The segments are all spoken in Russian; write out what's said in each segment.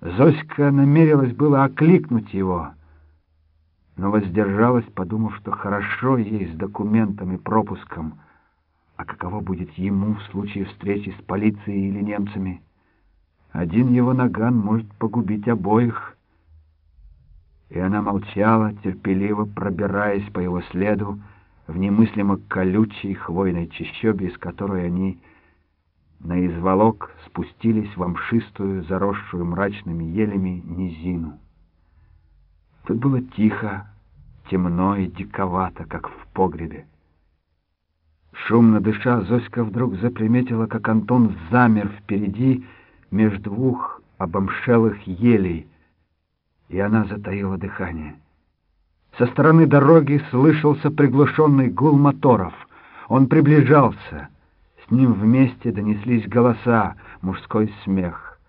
Зоська намерилась было окликнуть его, но воздержалась, подумав, что хорошо ей с документами, пропуском, а каково будет ему в случае встречи с полицией или немцами. Один его наган может погубить обоих. И она молчала, терпеливо пробираясь по его следу в немыслимо колючей хвойной чащобе, из которой они на изволок спустились в амшистую, заросшую мрачными елями низину. Тут было тихо, темно и диковато, как в погребе. Шумно дыша, Зоська вдруг заприметила, как Антон замер впереди между двух обомшелых елей, и она затаила дыхание. Со стороны дороги слышался приглушенный гул моторов. Он приближался — с ним вместе донеслись голоса, мужской смех.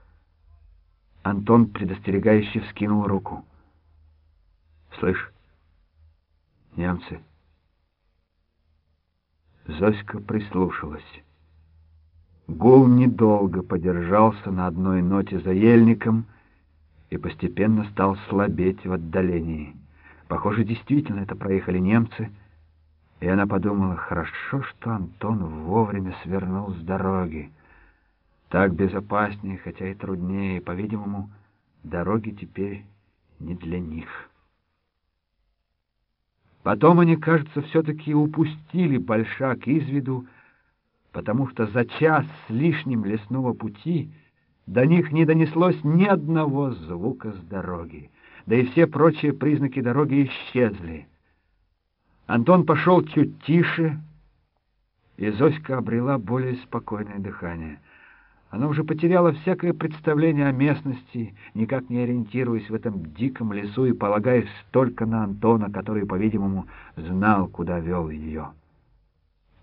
Антон предостерегающе вскинул руку. «Слышь, немцы!» Зоська прислушалась. Гул недолго подержался на одной ноте за ельником и постепенно стал слабеть в отдалении. Похоже, действительно это проехали немцы — и она подумала, хорошо, что Антон вовремя свернул с дороги. Так безопаснее, хотя и труднее, по-видимому, дороги теперь не для них. Потом они, кажется, все-таки упустили Большак из виду, потому что за час с лишним лесного пути до них не донеслось ни одного звука с дороги, да и все прочие признаки дороги исчезли. Антон пошел чуть тише, и Зоська обрела более спокойное дыхание. Она уже потеряла всякое представление о местности, никак не ориентируясь в этом диком лесу и полагаясь только на Антона, который, по-видимому, знал, куда вел ее.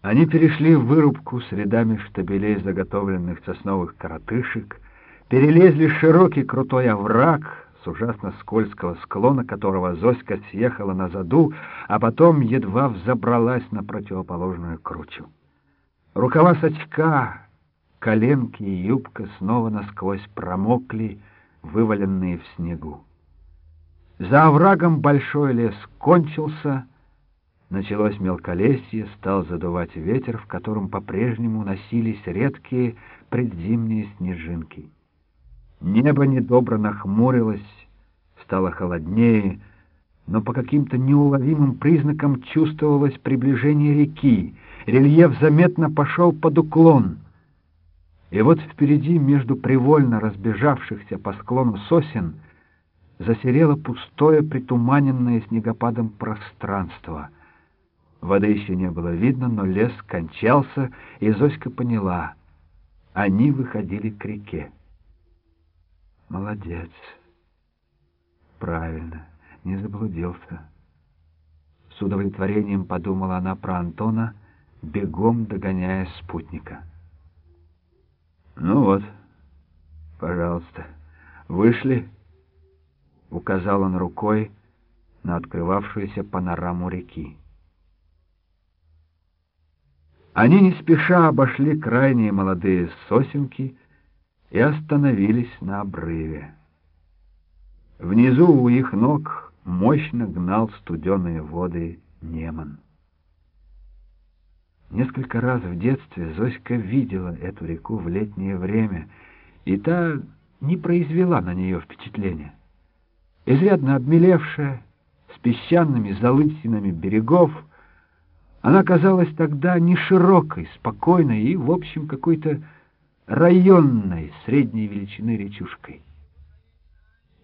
Они перешли в вырубку с рядами штабелей заготовленных сосновых коротышек, перелезли широкий крутой овраг — ужасно скользкого склона, которого Зоська съехала на заду, а потом едва взобралась на противоположную кручу. Рукава сачка, коленки и юбка снова насквозь промокли, вываленные в снегу. За оврагом большой лес кончился, началось мелколесье, стал задувать ветер, в котором по-прежнему носились редкие предзимние снежинки. Небо недобро нахмурилось, стало холоднее, но по каким-то неуловимым признакам чувствовалось приближение реки. Рельеф заметно пошел под уклон. И вот впереди, между привольно разбежавшихся по склону сосен, засерело пустое, притуманенное снегопадом пространство. Воды еще не было видно, но лес кончался, и Зоська поняла — они выходили к реке. Молодец. Правильно, не заблудился. С удовлетворением подумала она про Антона, бегом догоняя спутника. Ну вот, пожалуйста, вышли, указал он рукой на открывавшуюся панораму реки. Они не спеша обошли крайние молодые сосенки, и остановились на обрыве. Внизу у их ног мощно гнал студеные воды Неман. Несколько раз в детстве Зоська видела эту реку в летнее время, и та не произвела на нее впечатления. Изрядно обмелевшая, с песчаными залысинами берегов, она казалась тогда не широкой, спокойной и, в общем, какой-то районной средней величины речушкой.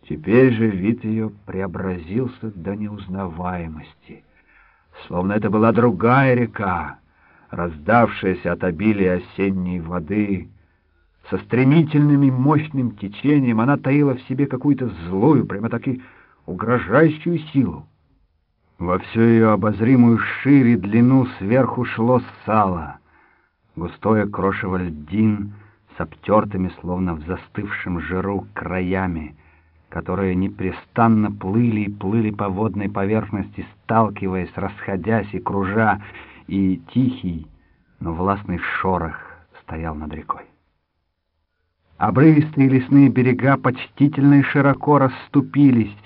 Теперь же вид ее преобразился до неузнаваемости, словно это была другая река, раздавшаяся от обилия осенней воды. Со стремительным и мощным течением она таила в себе какую-то злую, прямо-таки угрожающую силу. Во всю ее обозримую шире длину сверху шло сало, густое крошево льдин — с обтертыми, словно в застывшем жиру, краями, которые непрестанно плыли и плыли по водной поверхности, сталкиваясь, расходясь и кружа, и тихий, но властный шорох стоял над рекой. Обрывистые лесные берега почтительно и широко расступились,